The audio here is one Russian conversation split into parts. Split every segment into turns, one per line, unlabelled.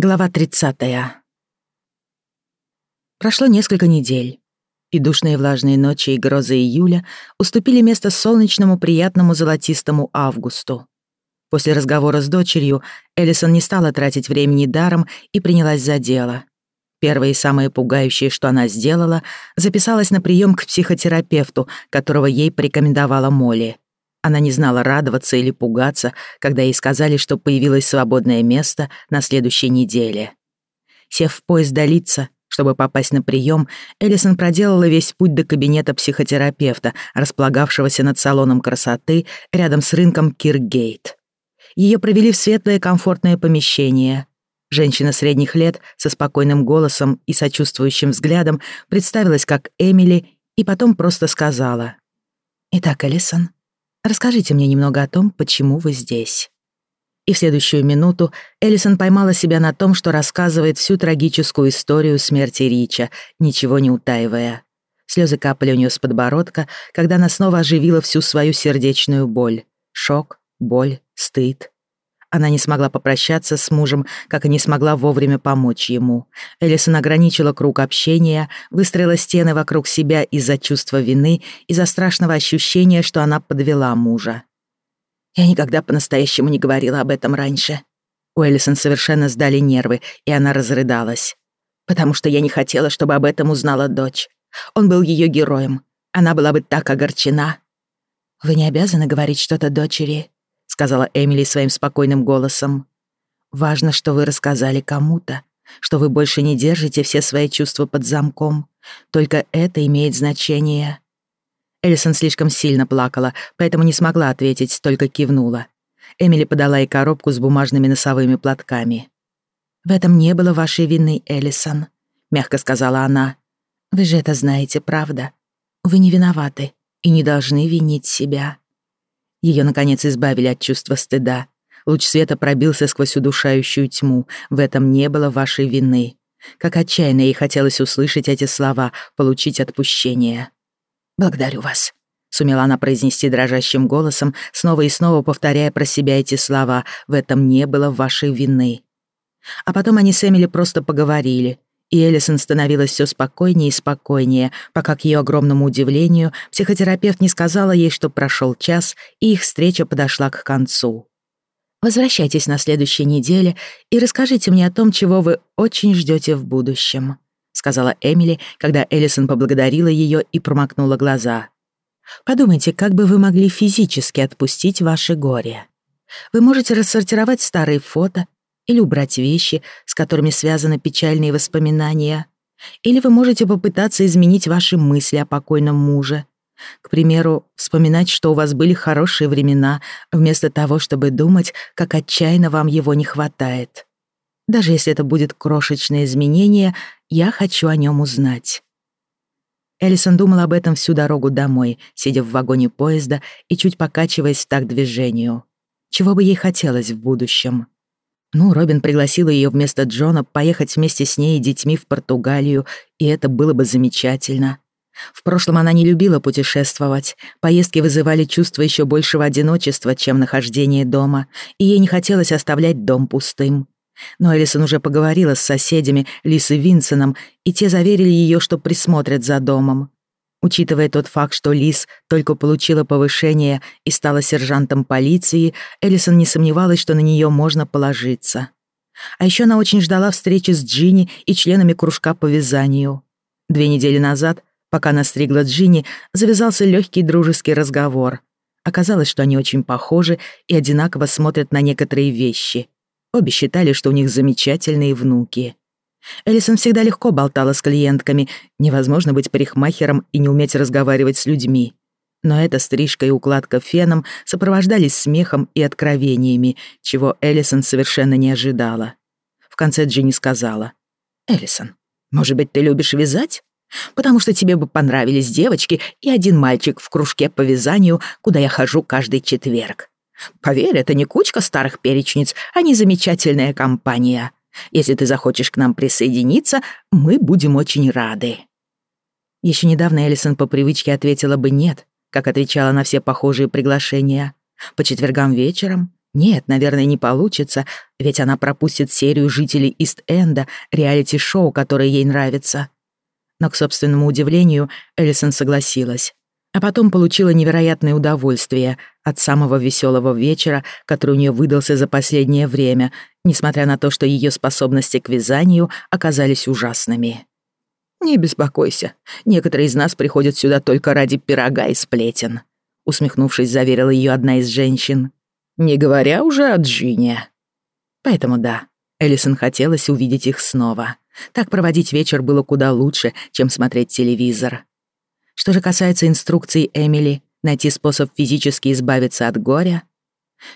Глава 30. Прошло несколько недель, и душные влажные ночи и грозы июля уступили место солнечному приятному золотистому августу. После разговора с дочерью Эллисон не стала тратить времени даром и принялась за дело. Первое и самое пугающее, что она сделала, записалась на прием к психотерапевту, которого ей порекомендовала Молли. Она не знала, радоваться или пугаться, когда ей сказали, что появилось свободное место на следующей неделе. Сев в поезд до лица, чтобы попасть на прием, Эллисон проделала весь путь до кабинета психотерапевта, располагавшегося над салоном красоты рядом с рынком Киргейт. Ее провели в светлое комфортное помещение. Женщина средних лет со спокойным голосом и сочувствующим взглядом представилась как Эмили и потом просто сказала. «Итак, Эллисон, Расскажите мне немного о том, почему вы здесь». И в следующую минуту Эллисон поймала себя на том, что рассказывает всю трагическую историю смерти Рича, ничего не утаивая. Слезы капали у нее с подбородка, когда она снова оживила всю свою сердечную боль. Шок, боль, стыд. Она не смогла попрощаться с мужем, как и не смогла вовремя помочь ему. Элисон ограничила круг общения, выстроила стены вокруг себя из-за чувства вины, из-за страшного ощущения, что она подвела мужа. Я никогда по-настоящему не говорила об этом раньше. У Элисон совершенно сдали нервы, и она разрыдалась. Потому что я не хотела, чтобы об этом узнала дочь. Он был ее героем. Она была бы так огорчена. Вы не обязаны говорить что-то дочери, сказала Эмили своим спокойным голосом. «Важно, что вы рассказали кому-то, что вы больше не держите все свои чувства под замком. Только это имеет значение». Эллисон слишком сильно плакала, поэтому не смогла ответить, только кивнула. Эмили подала ей коробку с бумажными носовыми платками. «В этом не было вашей вины, Эллисон», — мягко сказала она. «Вы же это знаете, правда? Вы не виноваты и не должны винить себя». Ее, наконец, избавили от чувства стыда. Луч света пробился сквозь удушающую тьму. В этом не было вашей вины. Как отчаянно ей хотелось услышать эти слова, получить отпущение. «Благодарю вас», — сумела она произнести дрожащим голосом, снова и снова повторяя про себя эти слова. «В этом не было вашей вины». А потом они с Эмили просто поговорили, и Элисон становилась все спокойнее и спокойнее, пока, к ее огромному удивлению, психотерапевт не сказала ей, что прошел час, и их встреча подошла к концу. «Возвращайтесь на следующей неделе и расскажите мне о том, чего вы очень ждете в будущем», сказала Эмили, когда Элисон поблагодарила ее и промокнула глаза. «Подумайте, как бы вы могли физически отпустить ваше горе. Вы можете рассортировать старые фото или убрать вещи, с которыми связаны печальные воспоминания. Или вы можете попытаться изменить ваши мысли о покойном муже. К примеру, вспоминать, что у вас были хорошие времена, вместо того, чтобы думать, как отчаянно вам его не хватает. Даже если это будет крошечное изменение, я хочу о нем узнать. Эллисон думала об этом всю дорогу домой, сидя в вагоне поезда и чуть покачиваясь в такт движению. Чего бы ей хотелось в будущем? Ну, Робин пригласила ее вместо Джона поехать вместе с ней и детьми в Португалию, и это было бы замечательно. В прошлом она не любила путешествовать. Поездки вызывали чувство еще большего одиночества, чем нахождение дома, и ей не хотелось оставлять дом пустым. Но Элисон уже поговорила с соседями, Лис и Винсеном, и те заверили ее, что присмотрят за домом. Учитывая тот факт, что Лиз только получила повышение и стала сержантом полиции, Эллисон не сомневалась, что на нее можно положиться. А еще она очень ждала встречи с Джинни и членами кружка по вязанию. Две недели назад, пока она стригла Джинни, завязался легкий дружеский разговор. Оказалось, что они очень похожи и одинаково смотрят на некоторые вещи. Обе считали, что у них замечательные внуки. Элисон всегда легко болтала с клиентками. Невозможно быть парикмахером и не уметь разговаривать с людьми. Но эта стрижка и укладка феном сопровождались смехом и откровениями, чего Элисон совершенно не ожидала. В конце Джинни сказала. «Элисон, может быть, ты любишь вязать? Потому что тебе бы понравились девочки и один мальчик в кружке по вязанию, куда я хожу каждый четверг. Поверь, это не кучка старых перечниц, они замечательная компания. Если ты захочешь к нам присоединиться, мы будем очень рады». Еще недавно Элисон по привычке ответила бы «нет», как отвечала на все похожие приглашения. По четвергам вечером Нет, наверное, не получится, ведь она пропустит серию жителей Ист-Энда, реалити-шоу, которое ей нравится. Но, к собственному удивлению, Эллисон согласилась. А потом получила невероятное удовольствие от самого веселого вечера, который у нее выдался за последнее время, несмотря на то, что ее способности к вязанию оказались ужасными. «Не беспокойся, некоторые из нас приходят сюда только ради пирога и сплетен», усмехнувшись, заверила ее одна из женщин. «Не говоря уже о Джине». Поэтому да, Эллисон хотелось увидеть их снова. Так проводить вечер было куда лучше, чем смотреть телевизор. Что же касается инструкций Эмили найти способ физически избавиться от горя,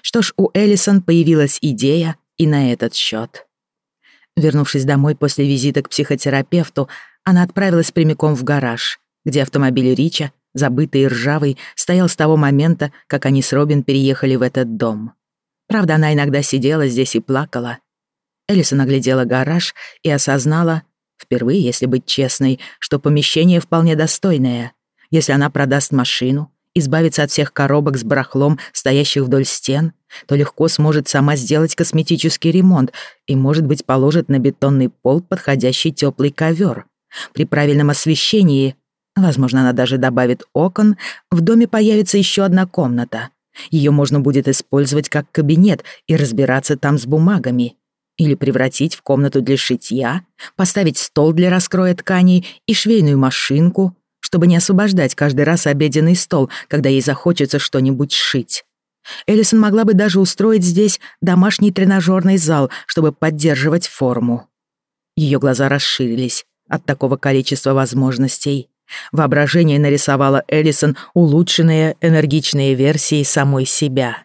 что ж, у Эллисон появилась идея и на этот счет. Вернувшись домой после визита к психотерапевту, она отправилась прямиком в гараж, где автомобиль Рича, забытый и ржавый, стоял с того момента, как они с Робин переехали в этот дом. Правда, она иногда сидела здесь и плакала. Элисон оглядела гараж и осознала, впервые, если быть честной, что помещение вполне достойное. Если она продаст машину, избавится от всех коробок с барахлом, стоящих вдоль стен, то легко сможет сама сделать косметический ремонт и, может быть, положит на бетонный пол подходящий теплый ковер. При правильном освещении, возможно, она даже добавит окон, в доме появится еще одна комната. Ее можно будет использовать как кабинет и разбираться там с бумагами. Или превратить в комнату для шитья, поставить стол для раскроя тканей и швейную машинку, чтобы не освобождать каждый раз обеденный стол, когда ей захочется что-нибудь сшить. Элисон могла бы даже устроить здесь домашний тренажерный зал, чтобы поддерживать форму. Ее глаза расширились от такого количества возможностей. Воображение нарисовало Элисон улучшенные, энергичные версии самой себя.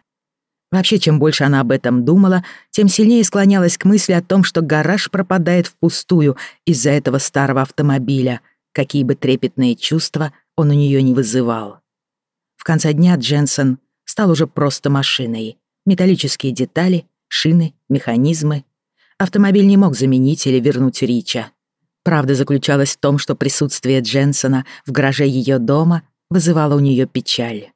Вообще, чем больше она об этом думала, тем сильнее склонялась к мысли о том, что гараж пропадает впустую из-за этого старого автомобиля, какие бы трепетные чувства он у нее не вызывал. В конце дня Дженсен стал уже просто машиной. Металлические детали, шины, механизмы. Автомобиль не мог заменить или вернуть Рича. Правда заключалась в том, что присутствие Дженсона в гараже ее дома вызывало у нее печаль.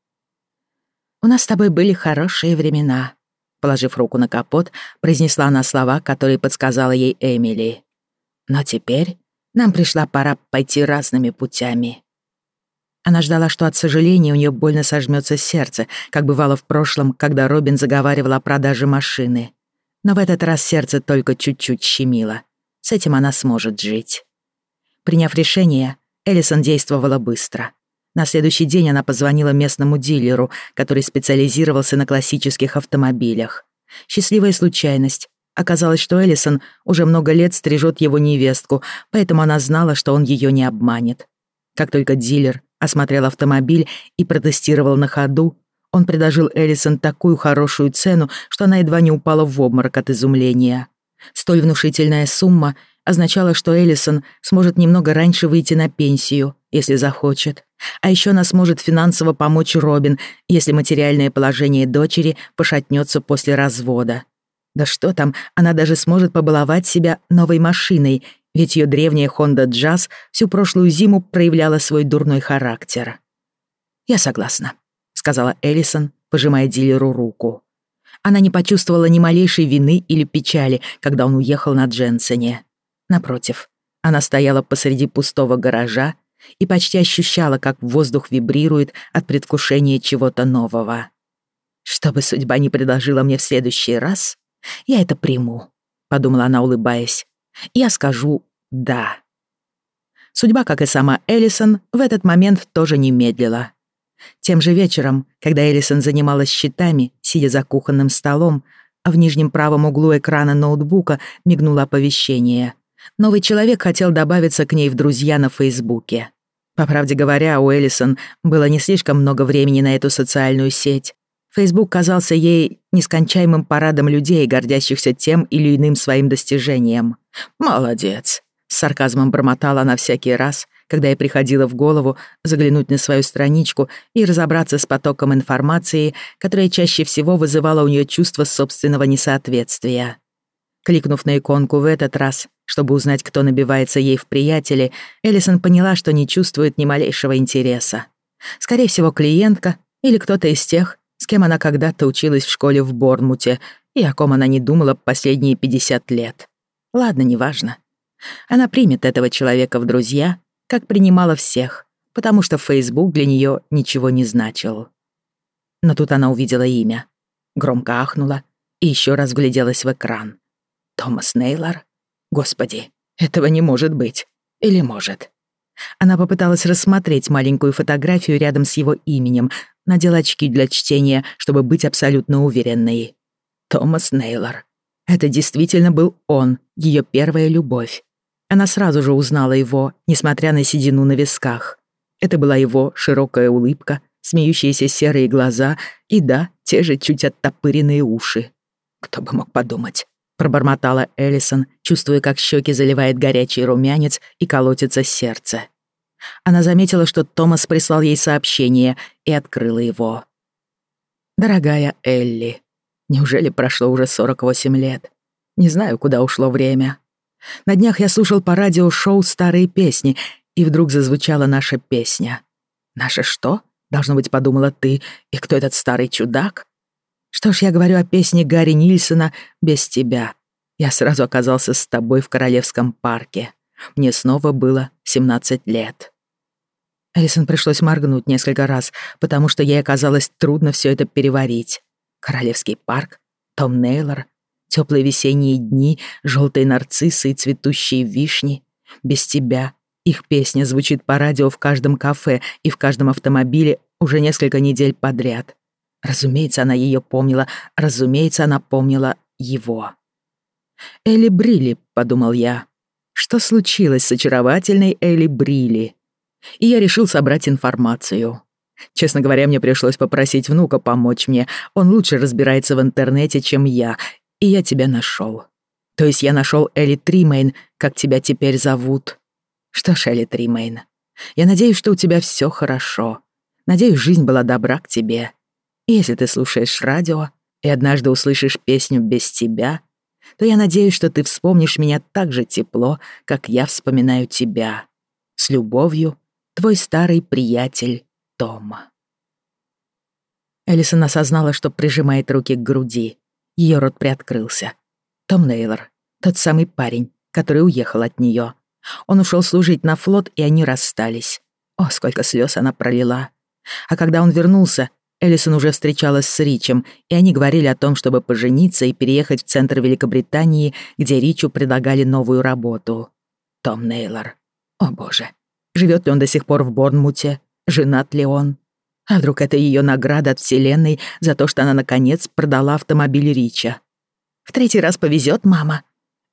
«У нас с тобой были хорошие времена», — положив руку на капот, произнесла она слова, которые подсказала ей Эмили. «Но теперь нам пришла пора пойти разными путями». Она ждала, что от сожаления у нее больно сожмется сердце, как бывало в прошлом, когда Робин заговаривал о продаже машины. Но в этот раз сердце только чуть-чуть щемило. С этим она сможет жить. Приняв решение, Эллисон действовала быстро. На следующий день она позвонила местному дилеру, который специализировался на классических автомобилях. Счастливая случайность. Оказалось, что Эллисон уже много лет стрижет его невестку, поэтому она знала, что он ее не обманет. Как только дилер осмотрел автомобиль и протестировал на ходу, он предложил Эллисон такую хорошую цену, что она едва не упала в обморок от изумления. Столь внушительная сумма означала, что Эллисон сможет немного раньше выйти на пенсию, если захочет. А еще она сможет финансово помочь Робин, если материальное положение дочери пошатнется после развода. Да что там, она даже сможет побаловать себя новой машиной, ведь ее древняя Honda Jazz всю прошлую зиму проявляла свой дурной характер. «Я согласна», — сказала Эллисон, пожимая дилеру руку. Она не почувствовала ни малейшей вины или печали, когда он уехал на Дженсене. Напротив, она стояла посреди пустого гаража и почти ощущала, как воздух вибрирует от предвкушения чего-то нового. «Что бы судьба не предложила мне в следующий раз, я это приму», — подумала она, улыбаясь. «Я скажу «да». Судьба, как и сама Эллисон, в этот момент тоже не медлила. Тем же вечером, когда Эллисон занималась счетами, сидя за кухонным столом, а в нижнем правом углу экрана ноутбука мигнуло оповещение. Новый человек хотел добавиться к ней в друзья на Фейсбуке. По правде говоря, у Эллисон было не слишком много времени на эту социальную сеть. Фейсбук казался ей нескончаемым парадом людей, гордящихся тем или иным своим достижением. «Молодец», — с сарказмом бормотала она всякий раз, когда ей приходило в голову заглянуть на свою страничку и разобраться с потоком информации, которая чаще всего вызывала у нее чувство собственного несоответствия. Кликнув на иконку в этот раз, чтобы узнать, кто набивается ей в приятели, Эллисон поняла, что не чувствует ни малейшего интереса. Скорее всего, клиентка или кто-то из тех, с кем она когда-то училась в школе в Борнмуте и о ком она не думала последние 50 лет. Ладно, неважно. Она примет этого человека в друзья, как принимала всех, потому что Facebook для нее ничего не значил. Но тут она увидела имя, громко ахнула и еще раз вгляделась в экран. Томас Нейлор? Господи, этого не может быть. Или может? Она попыталась рассмотреть маленькую фотографию рядом с его именем, надела очки для чтения, чтобы быть абсолютно уверенной. Томас Нейлор. Это действительно был он, ее первая любовь. Она сразу же узнала его, несмотря на седину на висках. Это была его широкая улыбка, смеющиеся серые глаза и, да, те же чуть оттопыренные уши. Кто бы мог подумать пробормотала Эллисон, чувствуя, как щеки заливает горячий румянец и колотится сердце. Она заметила, что Томас прислал ей сообщение и открыла его. «Дорогая Элли, неужели прошло уже 48 лет? Не знаю, куда ушло время. На днях я слушал по радио шоу «Старые песни», и вдруг зазвучала наша песня. «Наша что?» — должно быть, подумала ты. «И кто этот старый чудак?» Что ж, я говорю о песне Гарри Нильсона «Без тебя». Я сразу оказался с тобой в Королевском парке. Мне снова было 17 лет. Элисон пришлось моргнуть несколько раз, потому что ей оказалось трудно все это переварить. Королевский парк, Том Нейлор, теплые весенние дни, желтые нарциссы и цветущие вишни. Без тебя их песня звучит по радио в каждом кафе и в каждом автомобиле уже несколько недель подряд. Разумеется, она ее помнила, разумеется, она помнила его. «Элли Брилли», — подумал я. Что случилось с очаровательной Элли Брилли? И я решил собрать информацию. Честно говоря, мне пришлось попросить внука помочь мне. Он лучше разбирается в интернете, чем я, и я тебя нашел. То есть я нашел Элли Тримейн, как тебя теперь зовут. Что ж, Элли Тримейн, я надеюсь, что у тебя все хорошо. Надеюсь, жизнь была добра к тебе. Если ты слушаешь радио и однажды услышишь песню без тебя, то я надеюсь, что ты вспомнишь меня так же тепло, как я вспоминаю тебя. С любовью, твой старый приятель Тома. Элисон осознала, что прижимает руки к груди. Ее рот приоткрылся. Том Нейлор, тот самый парень, который уехал от нее. Он ушел служить на флот, и они расстались. О, сколько слез она пролила. А когда он вернулся, Эллисон уже встречалась с Ричем, и они говорили о том, чтобы пожениться и переехать в центр Великобритании, где Ричу предлагали новую работу. Том Нейлор. О боже. Живет ли он до сих пор в Борнмуте? Женат ли он? А вдруг это ее награда от Вселенной за то, что она, наконец, продала автомобиль Рича? В третий раз повезет, мама.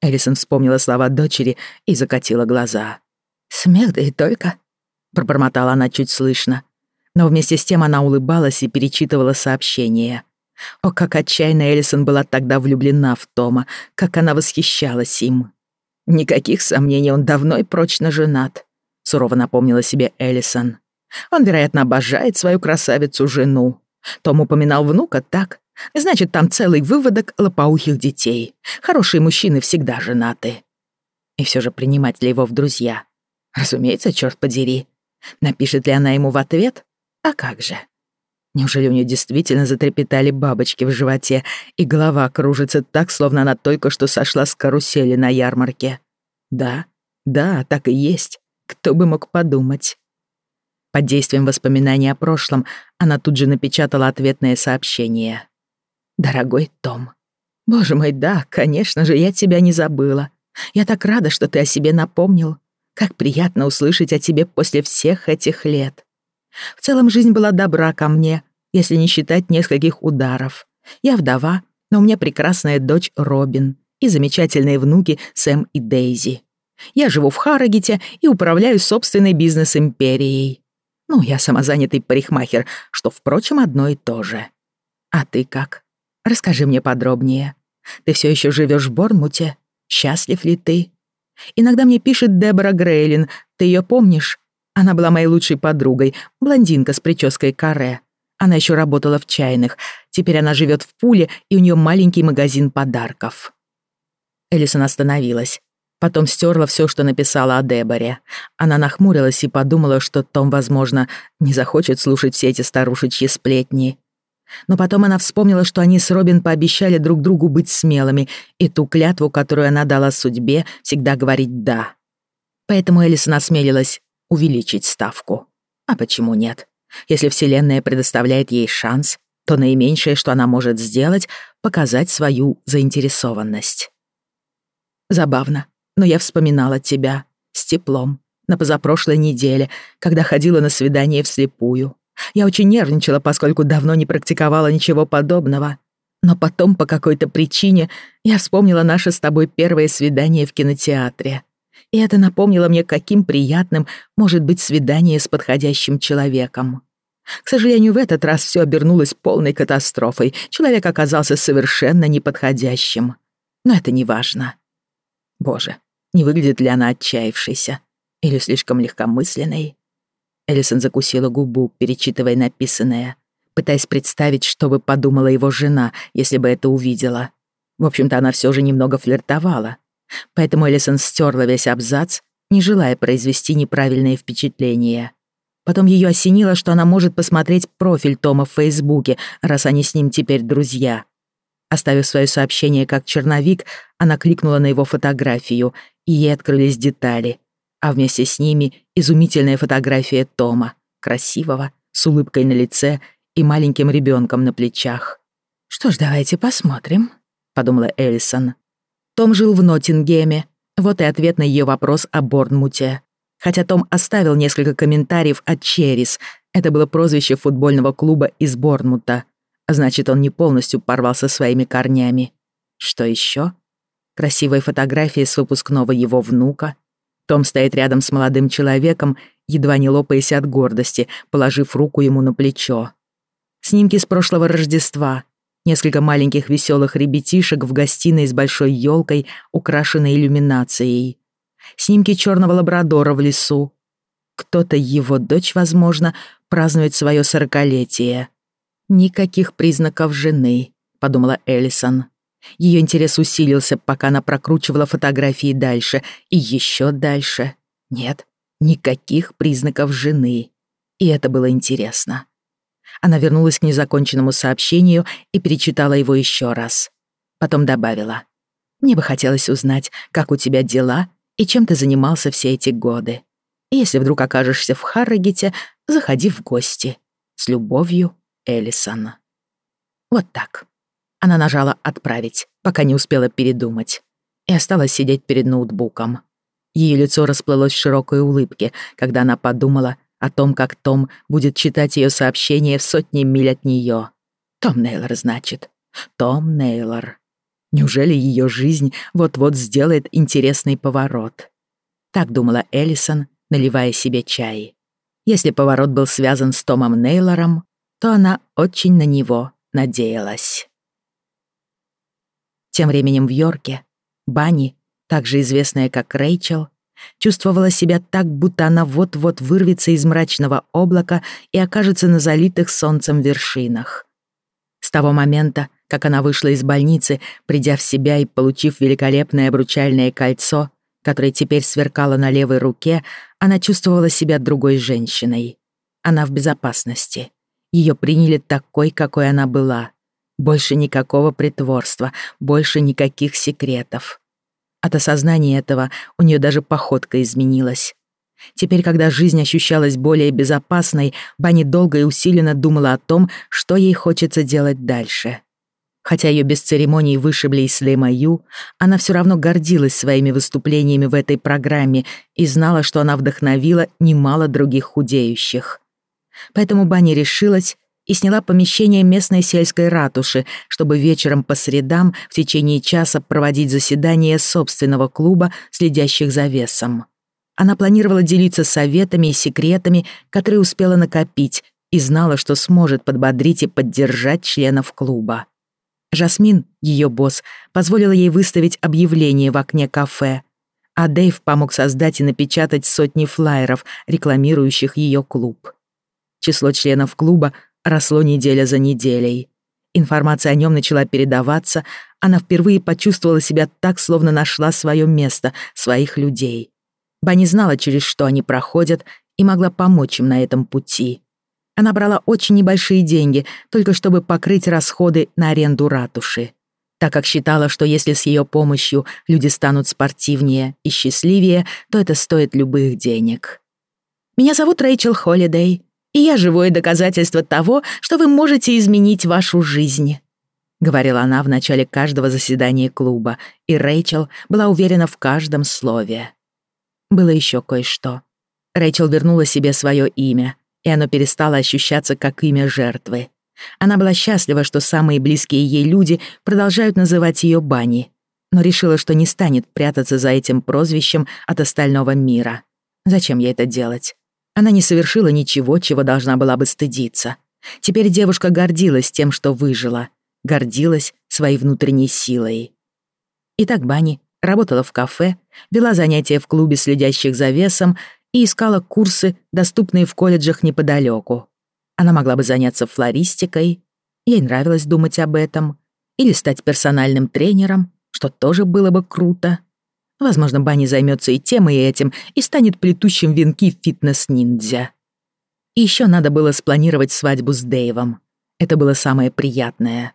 Эллисон вспомнила слова дочери и закатила глаза. «Смех да и только», — пробормотала она чуть слышно но вместе с тем она улыбалась и перечитывала сообщения. О, как отчаянно Эллисон была тогда влюблена в Тома, как она восхищалась им. Никаких сомнений, он давно и прочно женат, сурово напомнила себе Эллисон. Он, вероятно, обожает свою красавицу-жену. Том упоминал внука так. Значит, там целый выводок лопоухих детей. Хорошие мужчины всегда женаты. И все же принимать ли его в друзья? Разумеется, черт подери. Напишет ли она ему в ответ? А как же? Неужели у нее действительно затрепетали бабочки в животе, и голова кружится так, словно она только что сошла с карусели на ярмарке? Да, да, так и есть. Кто бы мог подумать? Под действием воспоминаний о прошлом она тут же напечатала ответное сообщение. «Дорогой Том, боже мой, да, конечно же, я тебя не забыла. Я так рада, что ты о себе напомнил. Как приятно услышать о тебе после всех этих лет. В целом жизнь была добра ко мне, если не считать нескольких ударов. Я вдова, но у меня прекрасная дочь Робин и замечательные внуки Сэм и Дейзи. Я живу в Харрогете и управляю собственной бизнес-империей. Ну, я самозанятый парикмахер, что, впрочем, одно и то же. А ты как? Расскажи мне подробнее. Ты все еще живешь в Борнмуте? Счастлив ли ты? Иногда мне пишет Дебора Грейлин. Ты ее помнишь? Она была моей лучшей подругой, блондинка с прической каре. Она еще работала в чайных. Теперь она живет в Пуле, и у нее маленький магазин подарков. Элисон остановилась. Потом стерла все, что написала о Деборе. Она нахмурилась и подумала, что Том, возможно, не захочет слушать все эти старушечьи сплетни. Но потом она вспомнила, что они с Робин пообещали друг другу быть смелыми, и ту клятву, которую она дала судьбе, всегда говорить «да». Поэтому Элисон осмелилась увеличить ставку. А почему нет? Если Вселенная предоставляет ей шанс, то наименьшее, что она может сделать, показать свою заинтересованность. Забавно, но я вспоминала тебя с теплом на позапрошлой неделе, когда ходила на свидание вслепую. Я очень нервничала, поскольку давно не практиковала ничего подобного. Но потом, по какой-то причине, я вспомнила наше с тобой первое свидание в кинотеатре. И это напомнило мне, каким приятным может быть свидание с подходящим человеком. К сожалению, в этот раз все обернулось полной катастрофой. Человек оказался совершенно неподходящим. Но это не важно. Боже, не выглядит ли она отчаявшейся? Или слишком легкомысленной? Элисон закусила губу, перечитывая написанное, пытаясь представить, что бы подумала его жена, если бы это увидела. В общем-то, она все же немного флиртовала. Поэтому Элисон стерла весь абзац, не желая произвести неправильное впечатление. Потом ее осенило, что она может посмотреть профиль Тома в Фейсбуке, раз они с ним теперь друзья. Оставив свое сообщение как черновик, она кликнула на его фотографию, и ей открылись детали. А вместе с ними изумительная фотография Тома, красивого, с улыбкой на лице и маленьким ребенком на плечах. «Что ж, давайте посмотрим», — подумала Эллисон. Том жил в Ноттингеме. Вот и ответ на ее вопрос о Борнмуте. Хотя Том оставил несколько комментариев от Черрис. Это было прозвище футбольного клуба из Борнмута. Значит, он не полностью порвался своими корнями. Что еще? Красивая фотография с выпускного его внука. Том стоит рядом с молодым человеком, едва не лопаясь от гордости, положив руку ему на плечо. Снимки с прошлого Рождества. Несколько маленьких веселых ребятишек в гостиной с большой елкой, украшенной иллюминацией. Снимки черного лабрадора в лесу. Кто-то, его дочь, возможно, празднует свое сорокалетие. «Никаких признаков жены», — подумала Эллисон. Ее интерес усилился, пока она прокручивала фотографии дальше и еще дальше. Нет, никаких признаков жены. И это было интересно. Она вернулась к незаконченному сообщению и перечитала его еще раз. Потом добавила. «Мне бы хотелось узнать, как у тебя дела и чем ты занимался все эти годы. Если вдруг окажешься в Харрогете, заходи в гости. С любовью, Эллисон. Вот так. Она нажала «Отправить», пока не успела передумать, и осталась сидеть перед ноутбуком. Ее лицо расплылось в широкой улыбке, когда она подумала о том, как Том будет читать ее сообщение в сотни миль от нее. Том Нейлор, значит. Том Нейлор. Неужели ее жизнь вот-вот сделает интересный поворот? Так думала Эллисон, наливая себе чай. Если поворот был связан с Томом Нейлором, то она очень на него надеялась. Тем временем в Йорке Банни, также известная как Рэйчел, чувствовала себя так, будто она вот-вот вырвется из мрачного облака и окажется на залитых солнцем вершинах. С того момента, как она вышла из больницы, придя в себя и получив великолепное обручальное кольцо, которое теперь сверкало на левой руке, она чувствовала себя другой женщиной. Она в безопасности. Ее приняли такой, какой она была. Больше никакого притворства, больше никаких секретов. От осознания этого у нее даже походка изменилась. Теперь, когда жизнь ощущалась более безопасной, Банни долго и усиленно думала о том, что ей хочется делать дальше. Хотя ее без церемоний вышибли из Слема Ю, она все равно гордилась своими выступлениями в этой программе и знала, что она вдохновила немало других худеющих. Поэтому Банни решилась и сняла помещение местной сельской ратуши, чтобы вечером по средам в течение часа проводить заседание собственного клуба, следящих за весом. Она планировала делиться советами и секретами, которые успела накопить, и знала, что сможет подбодрить и поддержать членов клуба. Жасмин, ее босс, позволила ей выставить объявление в окне кафе, а Дэйв помог создать и напечатать сотни флаеров, рекламирующих ее клуб. Число членов клуба росло неделя за неделей. Информация о нем начала передаваться, она впервые почувствовала себя так, словно нашла свое место, своих людей. Ба не знала, через что они проходят, и могла помочь им на этом пути. Она брала очень небольшие деньги, только чтобы покрыть расходы на аренду ратуши, так как считала, что если с ее помощью люди станут спортивнее и счастливее, то это стоит любых денег. «Меня зовут Рэйчел Холлидей, и я живое доказательство того, что вы можете изменить вашу жизнь», — говорила она в начале каждого заседания клуба, и Рэйчел была уверена в каждом слове. Было еще кое-что. Рэйчел вернула себе свое имя, и оно перестало ощущаться как имя жертвы. Она была счастлива, что самые близкие ей люди продолжают называть ее Бани, но решила, что не станет прятаться за этим прозвищем от остального мира. Зачем ей это делать? Она не совершила ничего, чего должна была бы стыдиться. Теперь девушка гордилась тем, что выжила, гордилась своей внутренней силой. Итак, Бани работала в кафе, вела занятия в клубе следящих за весом и искала курсы, доступные в колледжах неподалеку. Она могла бы заняться флористикой, ей нравилось думать об этом, или стать персональным тренером, что тоже было бы круто. Возможно, Банни займется и тем, и этим, и станет плетущим венки фитнес-ниндзя. И еще надо было спланировать свадьбу с Дэйвом. Это было самое приятное.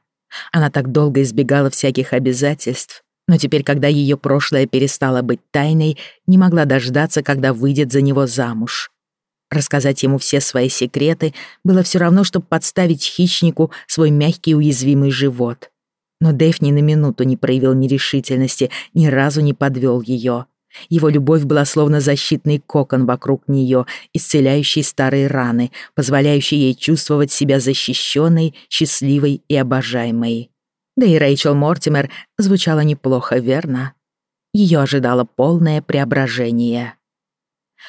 Она так долго избегала всяких обязательств, но теперь, когда ее прошлое перестало быть тайной, не могла дождаться, когда выйдет за него замуж. Рассказать ему все свои секреты было все равно, чтобы подставить хищнику свой мягкий уязвимый живот. Но Дэйв ни на минуту не проявил нерешительности, ни разу не подвел ее. Его любовь была словно защитный кокон вокруг нее, исцеляющий старые раны, позволяющий ей чувствовать себя защищенной, счастливой и обожаемой. Да и Рэйчел Мортимер звучала неплохо, верно? Ее ожидало полное преображение.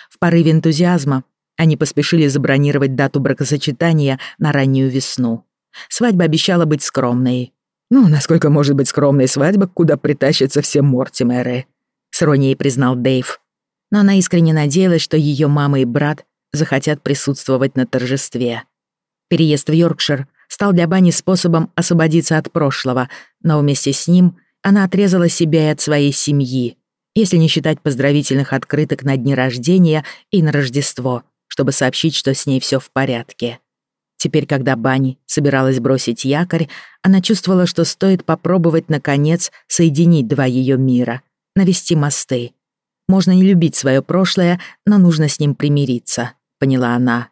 В порыве энтузиазма они поспешили забронировать дату бракосочетания на раннюю весну. Свадьба обещала быть скромной. «Ну, насколько может быть скромной свадьба, куда притащатся все Мортимеры?» С иронией признал Дэйв. Но она искренне надеялась, что ее мама и брат захотят присутствовать на торжестве. Переезд в Йоркшир стал для Бани способом освободиться от прошлого, но вместе с ним она отрезала себя и от своей семьи, если не считать поздравительных открыток на дни рождения и на Рождество, чтобы сообщить, что с ней все в порядке. Теперь, когда Бани собиралась бросить якорь, она чувствовала, что стоит попробовать, наконец, соединить два ее мира, навести мосты. Можно не любить свое прошлое, но нужно с ним примириться, поняла она.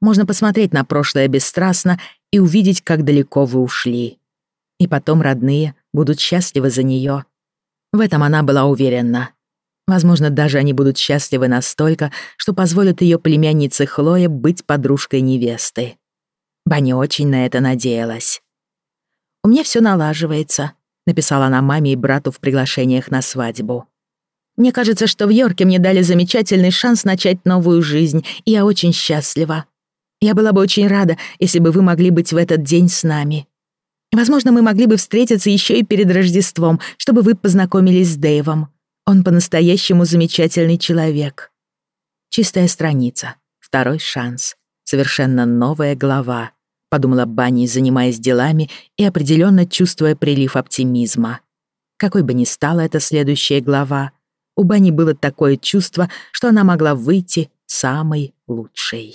Можно посмотреть на прошлое бесстрастно и увидеть, как далеко вы ушли. И потом родные будут счастливы за нее. В этом она была уверена. Возможно, даже они будут счастливы настолько, что позволят ее племяннице Хлое быть подружкой невесты. Банни очень на это надеялась. «У меня все налаживается», — написала она маме и брату в приглашениях на свадьбу. «Мне кажется, что в Йорке мне дали замечательный шанс начать новую жизнь, и я очень счастлива. Я была бы очень рада, если бы вы могли быть в этот день с нами. Возможно, мы могли бы встретиться еще и перед Рождеством, чтобы вы познакомились с Дэйвом. Он по-настоящему замечательный человек. Чистая страница. Второй шанс. Совершенно новая глава. Подумала Банни, занимаясь делами и определенно чувствуя прилив оптимизма. Какой бы ни стала эта следующая глава, у Бани было такое чувство, что она могла выйти самой лучшей.